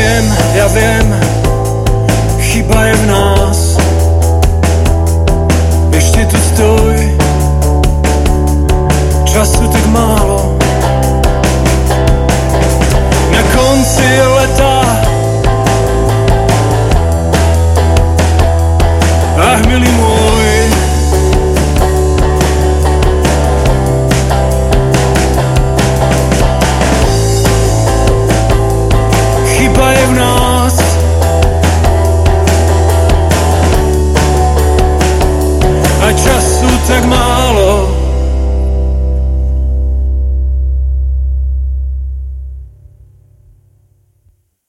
vím, já vím, chyba je v nás.